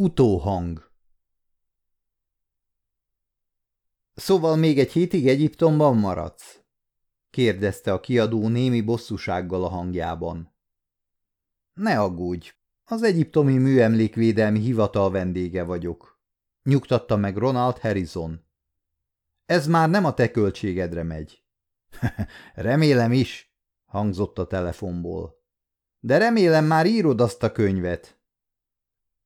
Utóhang Szóval még egy hétig Egyiptomban maradsz? kérdezte a kiadó némi bosszúsággal a hangjában. Ne aggódj, az egyiptomi műemlékvédelmi hivatal vendége vagyok, nyugtatta meg Ronald Harrison. Ez már nem a te költségedre megy. remélem is, hangzott a telefonból. De remélem már írod azt a könyvet.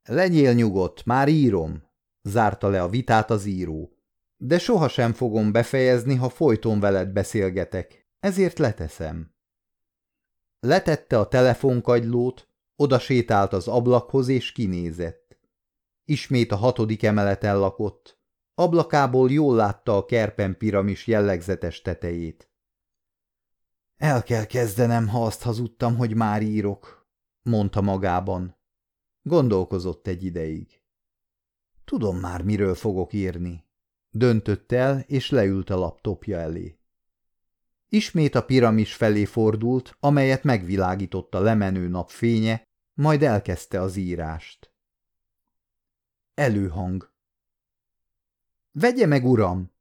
Legyél nyugodt, már írom, zárta le a vitát az író. De sohasem fogom befejezni, ha folyton veled beszélgetek, ezért leteszem. Letette a telefonkagylót, oda sétált az ablakhoz és kinézett. Ismét a hatodik emeleten lakott. Ablakából jól látta a kerpen piramis jellegzetes tetejét. El kell kezdenem, ha azt hazudtam, hogy már írok, mondta magában. Gondolkozott egy ideig. Tudom már, miről fogok írni. Döntött el, és leült a laptopja elé. Ismét a piramis felé fordult, amelyet megvilágított a lemenő nap fénye, majd elkezdte az írást. Előhang Vegye meg, uram!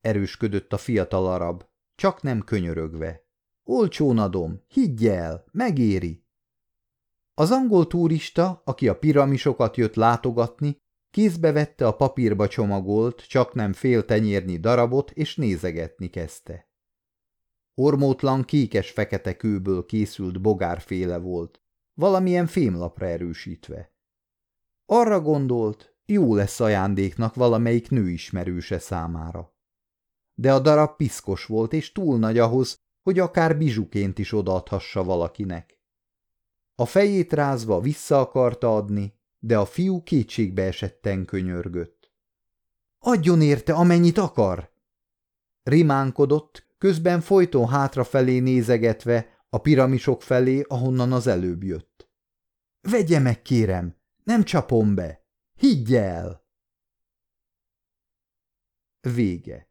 erősködött a fiatal arab, csak nem könyörögve. Olcsón adom, higgy el, megéri. Az angol turista, aki a piramisokat jött látogatni, kézbe vette a papírba csomagolt, csak nem fél tenyérnyi darabot, és nézegetni kezdte. Ormótlan kékes-fekete kőből készült bogárféle volt, valamilyen fémlapra erősítve. Arra gondolt, jó lesz ajándéknak valamelyik nőismerőse számára. De a darab piszkos volt, és túl nagy ahhoz, hogy akár bizsuként is odaadhassa valakinek. A fejét rázva vissza akarta adni, de a fiú kétségbe esetten könyörgött. Adjon érte, amennyit akar! Rimánkodott, közben folyton hátrafelé nézegetve a piramisok felé, ahonnan az előbb jött. Vegye meg, kérem, nem csapom be! Higgy el! Vége